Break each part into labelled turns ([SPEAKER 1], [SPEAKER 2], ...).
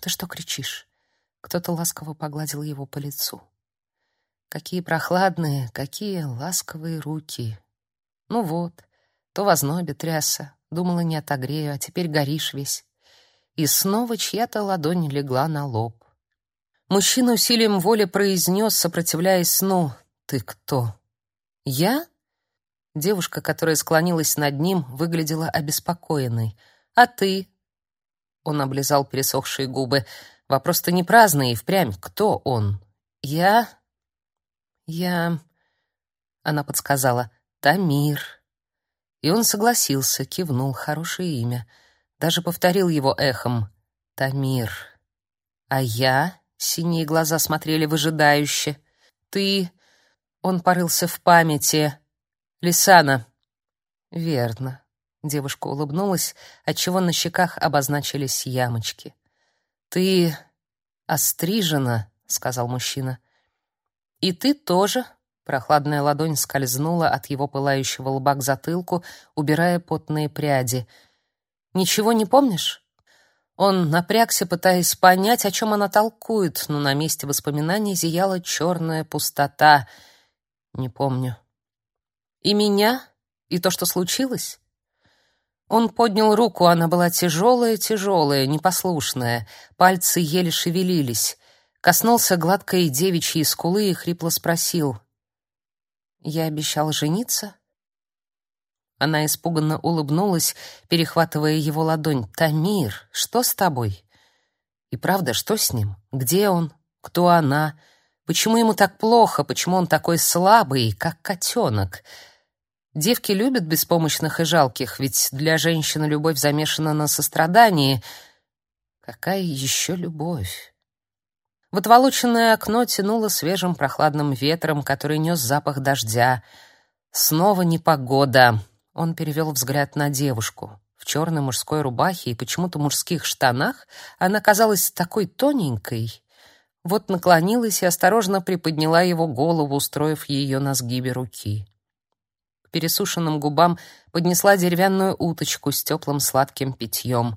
[SPEAKER 1] ты что кричишь?» Кто-то ласково погладил его по лицу. Какие прохладные, какие ласковые руки. Ну вот, то в ознобе трясся, думала, не отогрею, а теперь горишь весь. И снова чья-то ладонь легла на лоб. Мужчина усилием воли произнес, сопротивляясь сну, «Ты кто?» «Я?» Девушка, которая склонилась над ним, выглядела обеспокоенной. «А ты?» Он облизал пересохшие губы. Вопрос-то не праздный, и впрямь. Кто он? «Я?» «Я...» Она подсказала. «Тамир». И он согласился, кивнул. Хорошее имя. Даже повторил его эхом. «Тамир». «А я?» Синие глаза смотрели выжидающе. «Ты...» Он порылся в памяти. «Лисана». «Верно». Девушка улыбнулась, отчего на щеках обозначились ямочки. «Ты острижена», — сказал мужчина. «И ты тоже». Прохладная ладонь скользнула от его пылающего лба к затылку, убирая потные пряди. «Ничего не помнишь?» Он напрягся, пытаясь понять, о чем она толкует, но на месте воспоминаний зияла черная пустота. «Не помню». «И меня? И то, что случилось?» Он поднял руку, она была тяжелая, тяжелая, непослушная, пальцы еле шевелились. Коснулся гладкой девичьей скулы и хрипло спросил. «Я обещал жениться?» Она испуганно улыбнулась, перехватывая его ладонь. «Тамир, что с тобой?» «И правда, что с ним? Где он? Кто она? Почему ему так плохо? Почему он такой слабый, как котенок?» Девки любят беспомощных и жалких, ведь для женщины любовь замешана на сострадании. Какая еще любовь? В отволоченное окно тянуло свежим прохладным ветром, который нес запах дождя. Снова непогода. Он перевел взгляд на девушку. В черной мужской рубахе и почему-то мужских штанах она казалась такой тоненькой. Вот наклонилась и осторожно приподняла его голову, устроив ее на сгибе руки пересушенным губам поднесла деревянную уточку с теплым сладким питьем.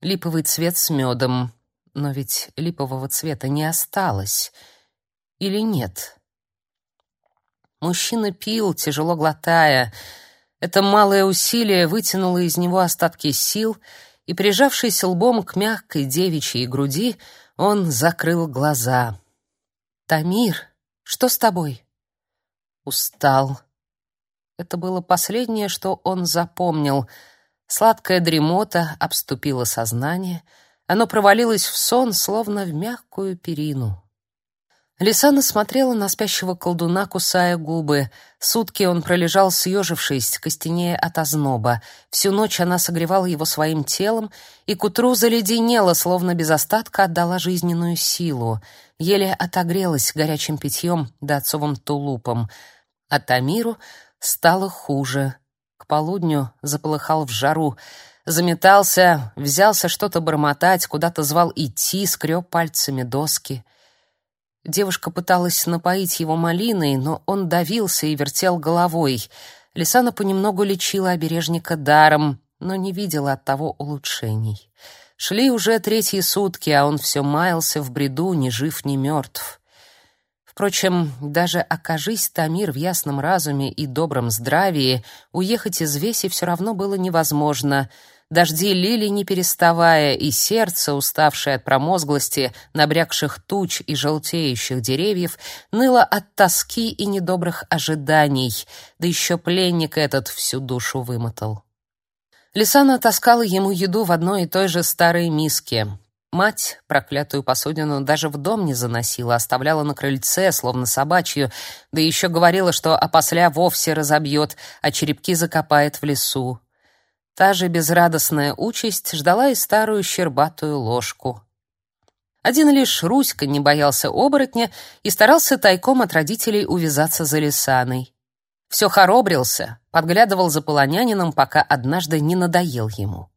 [SPEAKER 1] Липовый цвет с медом. Но ведь липового цвета не осталось. Или нет? Мужчина пил, тяжело глотая. Это малое усилие вытянуло из него остатки сил, и, прижавшись лбом к мягкой девичьей груди, он закрыл глаза. «Тамир, что с тобой?» «Устал», это было последнее, что он запомнил. Сладкая дремота обступила сознание. Оно провалилось в сон, словно в мягкую перину. Лисана смотрела на спящего колдуна, кусая губы. Сутки он пролежал съежившись, костенея от озноба. Всю ночь она согревала его своим телом, и к утру заледенела, словно без остатка отдала жизненную силу. Еле отогрелась горячим питьем да отцовым тулупом. А Тамиру стало хуже. К полудню заполыхал в жару, заметался, взялся что-то бормотать, куда-то звал идти, скреб пальцами доски. Девушка пыталась напоить его малиной, но он давился и вертел головой. Лисана понемногу лечила обережника даром, но не видела от того улучшений. Шли уже третьи сутки, а он все маялся в бреду, ни жив, ни мертв. Впрочем, даже окажись Тамир в ясном разуме и добром здравии, уехать из Веси все равно было невозможно. Дожди лили не переставая, и сердце, уставшее от промозглости, набрякших туч и желтеющих деревьев, ныло от тоски и недобрых ожиданий, да еще пленник этот всю душу вымотал. Лисана таскала ему еду в одной и той же старой миске. Мать проклятую посудину даже в дом не заносила, оставляла на крыльце, словно собачью, да еще говорила, что опосля вовсе разобьет, а черепки закопает в лесу. Та же безрадостная участь ждала и старую щербатую ложку. Один лишь Руська не боялся оборотня и старался тайком от родителей увязаться за Лисаной. Все хоробрился, подглядывал за полонянином, пока однажды не надоел ему.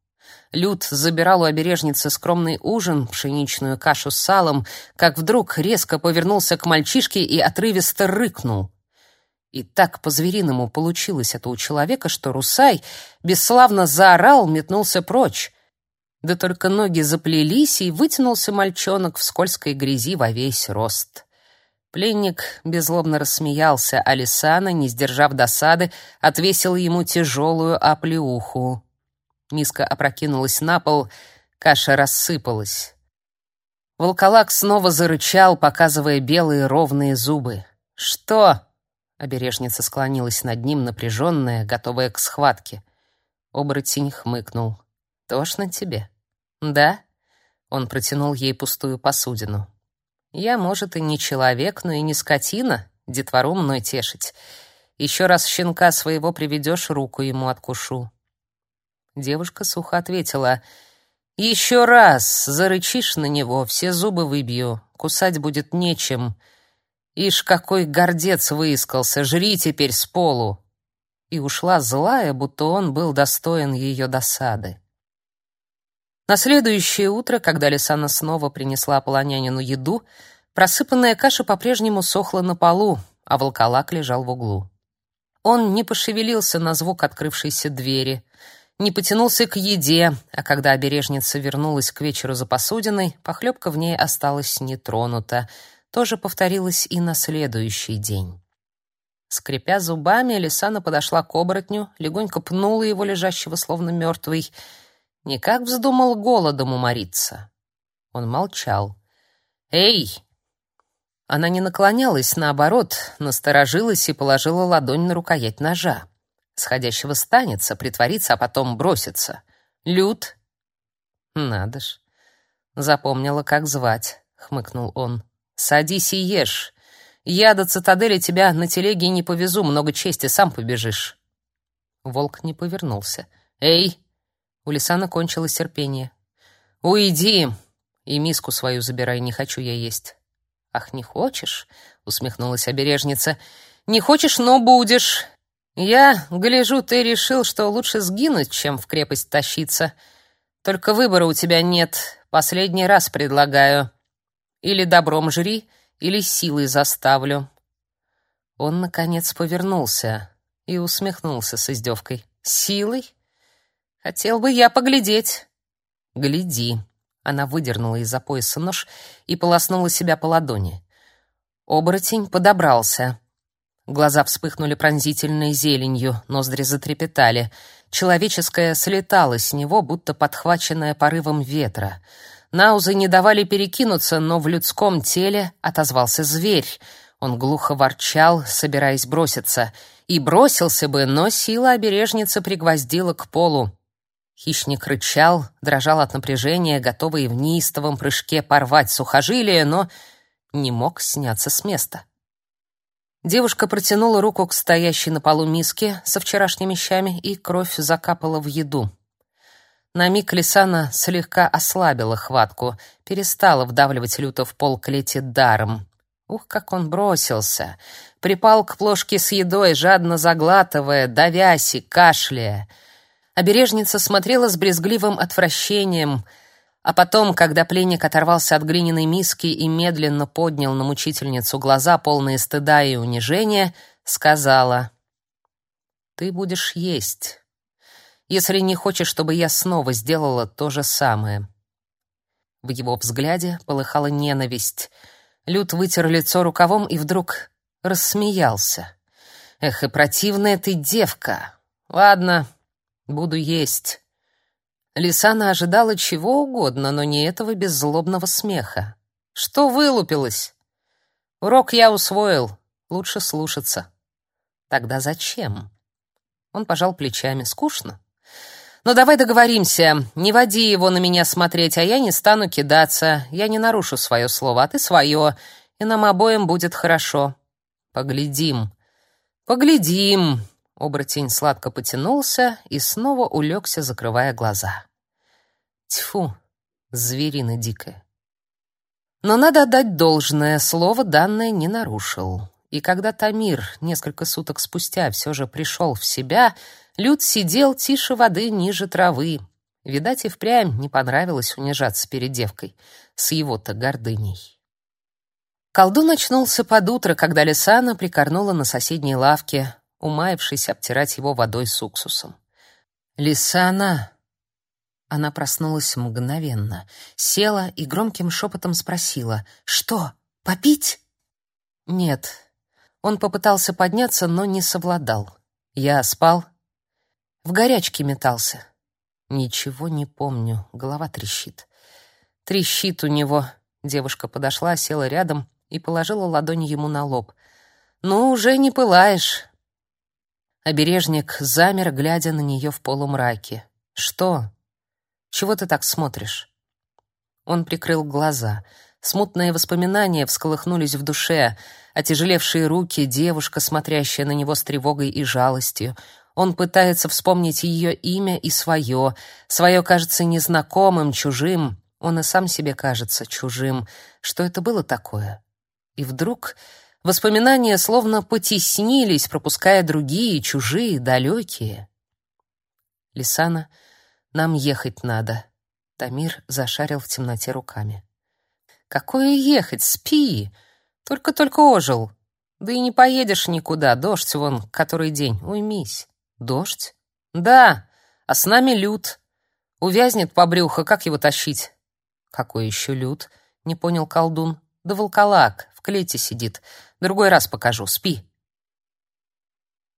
[SPEAKER 1] Люд забирал у обережницы скромный ужин, пшеничную кашу с салом, как вдруг резко повернулся к мальчишке и отрывисто рыкнул. И так по-звериному получилось это у человека, что Русай бесславно заорал, метнулся прочь. Да только ноги заплелись, и вытянулся мальчонок в скользкой грязи во весь рост. Пленник беззлобно рассмеялся, а Лисана, не сдержав досады, отвесил ему тяжелую оплеуху. Миска опрокинулась на пол, каша рассыпалась. Волколак снова зарычал, показывая белые ровные зубы. «Что?» — обережница склонилась над ним, напряженная, готовая к схватке. Оборотень хмыкнул. «Тошно тебе?» «Да?» — он протянул ей пустую посудину. Я, может, и не человек, но и не скотина, детвору мной тешить. Еще раз щенка своего приведешь, руку ему откушу. Девушка сухо ответила: «Еще раз зарычишь на него, все зубы выбью, кусать будет нечем. Ишь, какой гордец выискался, жри теперь с полу!» И ушла злая, будто он был достоин ее досады. На следующее утро, когда Лисана снова принесла полонянину еду, просыпанная каша по-прежнему сохла на полу, а волколак лежал в углу. Он не пошевелился на звук открывшейся двери, не потянулся к еде, а когда обережница вернулась к вечеру за посудиной, похлебка в ней осталась нетронута. То же повторилось и на следующий день. Скрипя зубами, Лисана подошла к оборотню, легонько пнула его, лежащего словно мертвый, Никак вздумал голодом умориться. Он молчал. «Эй!» Она не наклонялась, наоборот, насторожилась и положила ладонь на рукоять ножа. Сходящего станется, притворится, а потом бросится. «Люд!» «Надо ж!» Запомнила, как звать, — хмыкнул он. «Садись и ешь. Я до цитадели тебя на телеге не повезу, много чести, сам побежишь». Волк не повернулся. «Эй!» У Лисана кончилось терпение. «Уйди! И миску свою забирай, не хочу я есть». «Ах, не хочешь?» — усмехнулась обережница. «Не хочешь, но будешь. Я, гляжу, ты решил, что лучше сгинуть, чем в крепость тащиться. Только выбора у тебя нет. Последний раз предлагаю. Или добром жри, или силой заставлю». Он, наконец, повернулся и усмехнулся с издевкой. «Силой? Хотел бы я поглядеть. Гляди. Она выдернула из-за пояса нож и полоснула себя по ладони. Оборотень подобрался. Глаза вспыхнули пронзительной зеленью, ноздри затрепетали. Человеческое слетало с него, будто подхваченное порывом ветра. Наузы не давали перекинуться, но в людском теле отозвался зверь. Он глухо ворчал, собираясь броситься. И бросился бы, но сила обережницы пригвоздила к полу. Хищник рычал, дрожал от напряжения, готовый в неистовом прыжке порвать сухожилие, но не мог сняться с места. Девушка протянула руку к стоящей на полу миске со вчерашними щами, и кровь закапала в еду. На миг Лисана слегка ослабила хватку, перестала вдавливать люто в пол клети даром. Ух, как он бросился! Припал к плошке с едой, жадно заглатывая, давясь и кашляя — Обережница смотрела с брезгливым отвращением, а потом, когда пленник оторвался от глиняной миски и медленно поднял на мучительницу глаза, полные стыда и унижения, сказала: "Ты будешь есть, если не хочешь, чтобы я снова сделала то же самое". В его взгляде полыхала ненависть. Люд вытер лицо рукавом и вдруг рассмеялся. Эх, и противная ты девка. Ладно, Буду есть. Лисана ожидала чего угодно, но не этого беззлобного смеха. Что вылупилось? Урок я усвоил, лучше слушаться. Тогда зачем? Он пожал плечами. Скучно. Но «Ну, давай договоримся. Не води его на меня смотреть, а я не стану кидаться. Я не нарушу свое слово, а ты свое, и нам обоим будет хорошо. Поглядим. Поглядим. Оборотень сладко потянулся и снова улегся, закрывая глаза. Тьфу, зверина дикая. Но надо отдать должное, слово данное не нарушил. И когда Тамир несколько суток спустя все же пришел в себя, Люд сидел тише воды ниже травы. Видать, и впрямь не понравилось унижаться перед девкой с его-то гордыней. Колдун очнулся под утро, когда Лисана прикорнула на соседней лавке, умаявшись обтирать его водой с уксусом. «Лисана!» Она проснулась мгновенно, села и громким шепотом спросила: "Что? Попить?" "Нет". Он попытался подняться, но не совладал. "Я спал?" "В горячке метался". "Ничего не помню, голова трещит". "Трещит у него". Девушка подошла, села рядом и положила ладонь ему на лоб. "Ну, уже не пылаешь". Обережник замер, глядя на нее в полумраке. "Что?" Чего ты так смотришь?» Он прикрыл глаза. Смутные воспоминания всколыхнулись в душе. Отяжелевшие руки, девушка, смотрящая на него с тревогой и жалостью. Он пытается вспомнить ее имя и свое. Свое кажется незнакомым, чужим. Он и сам себе кажется чужим. Что это было такое? И вдруг воспоминания словно потеснились, пропуская другие, чужие, далекие. Лисана нам ехать надо. Тамир зашарил в темноте руками. Какое ехать? Спи. Только-только ожил. Да и не поедешь никуда. Дождь вон, который день. Уймись. Дождь? Да. А с нами люд. Увязнет по брюху, как его тащить? Какой еще люд? Не понял колдун. Да волколак в клете сидит. Другой раз покажу. Спи.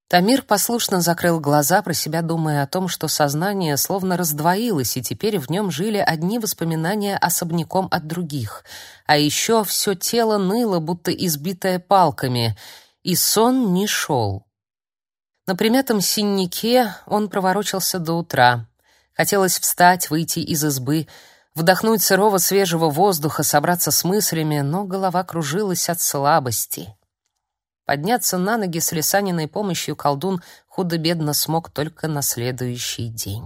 [SPEAKER 1] Тамир послушно закрыл глаза, про себя думая о том, что сознание словно раздвоилось, и теперь в нем жили одни воспоминания особняком от других. А еще все тело ныло, будто избитое палками, и сон не шел. На примятом синнике он проворочился до утра. Хотелось встать, выйти из избы, вдохнуть сырого свежего воздуха, собраться с мыслями, но голова кружилась от слабости. Подняться на ноги с Лисаниной помощью колдун худо-бедно смог только на следующий день.